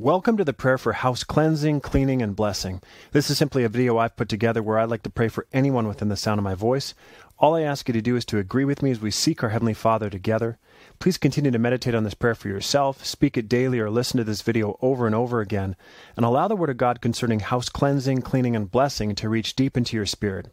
Welcome to the prayer for house cleansing, cleaning, and blessing. This is simply a video I've put together where I'd like to pray for anyone within the sound of my voice. All I ask you to do is to agree with me as we seek our Heavenly Father together. Please continue to meditate on this prayer for yourself, speak it daily, or listen to this video over and over again, and allow the Word of God concerning house cleansing, cleaning, and blessing to reach deep into your spirit.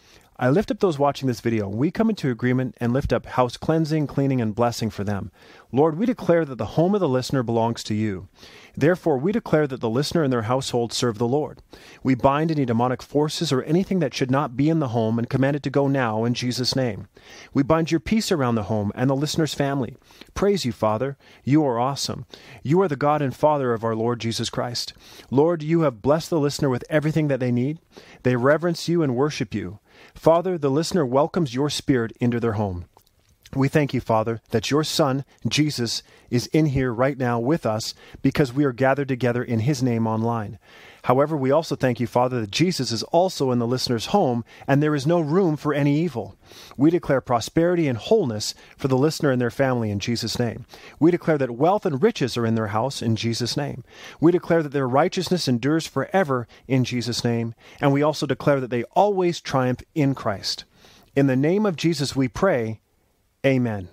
I lift up those watching this video. We come into agreement and lift up house cleansing, cleaning, and blessing for them. Lord, we declare that the home of the listener belongs to you. Therefore, we declare that the listener and their household serve the Lord. We bind any demonic forces or anything that should not be in the home and command it to go now in Jesus' name. We bind your peace around the home and the listener's family. Praise you, Father. You are awesome. You are the God and Father of our Lord Jesus Christ. Lord, you have blessed the listener with everything that they need. They reverence you and worship you. Father, the listener welcomes your spirit into their home. We thank you, Father, that your Son, Jesus, is in here right now with us because we are gathered together in his name online. However, we also thank you, Father, that Jesus is also in the listener's home and there is no room for any evil. We declare prosperity and wholeness for the listener and their family in Jesus' name. We declare that wealth and riches are in their house in Jesus' name. We declare that their righteousness endures forever in Jesus' name. And we also declare that they always triumph in Christ. In the name of Jesus we pray. Amen.